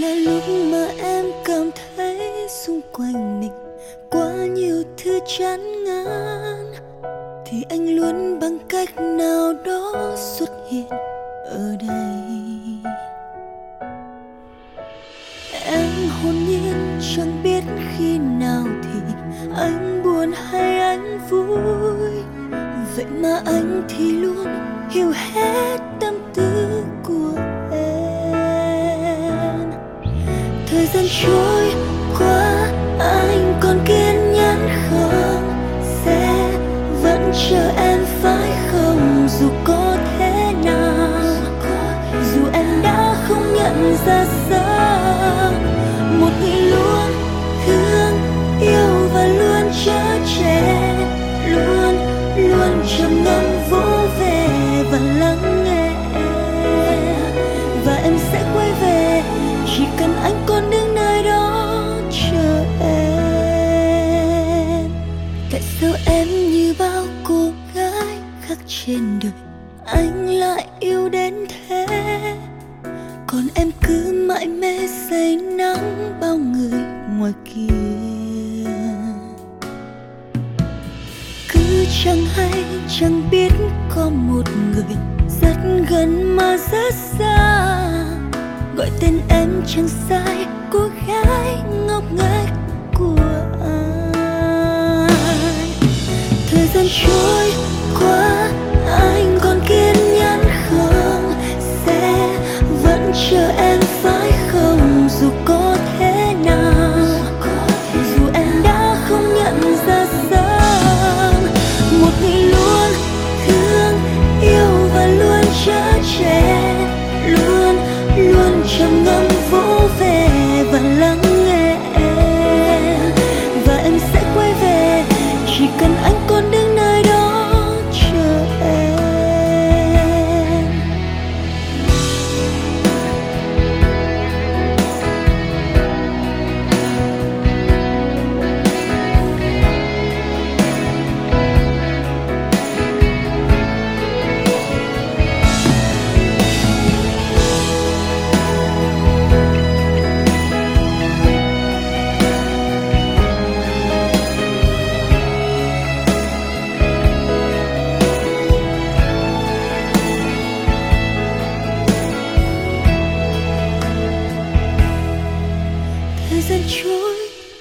là lúc mà em cảm thấy xung quanh mình quá nhiều thứ chán ngán. Thì anh luôn bằng cách nào đó xuất hiện ở đây. Em hồn nhiên chẳng biết khi nào thì anh buồn hay anh vui. Vậy mà anh thì luôn hiểu hết tâm thời gian trôi qua, anh còn kiên nhẫn không? Sẽ vẫn chờ em phải không? Dù có thế nào, dù em đã không nhận ra sao, một người luôn thương yêu và luôn chở che luôn luôn trầm ngâm. Em như bao cô gái khác trên đời. Anh lại yêu đến thế. Còn em cứ mãi mê say nắng bao người ngoài kia. Cứ chẳng hay, chẳng biết có một người rất gần mà rất xa. Gọi tên em chẳng sai trôi qua, anh còn kiên nhẫn không? Sẽ vẫn chờ em phải không? Dù có thế nào, dù em đã không nhận ra sao một ngày luôn thương yêu và luôn chở che luôn luôn trầm ngâm vỗ về và lắng thời gian trôi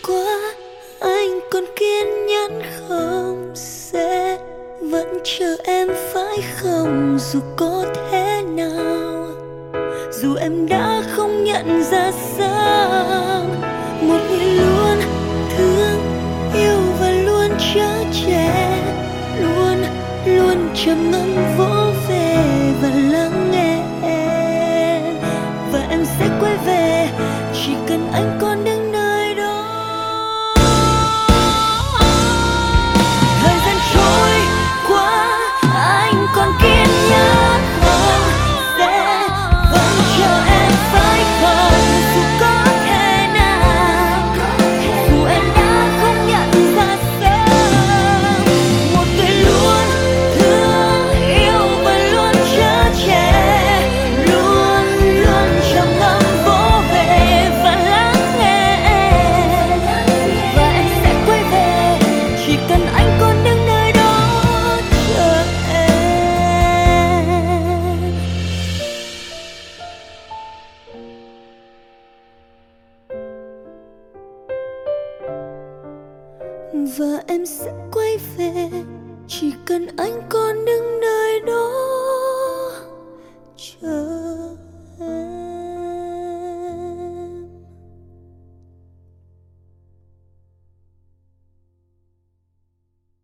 qua, anh còn kiên nhẫn không? Sẽ vẫn chờ em phải không? Dù có thế nào, dù em đã không nhận ra sao, một người và em sẽ quay về chỉ cần anh còn đứng nơi đó chờ.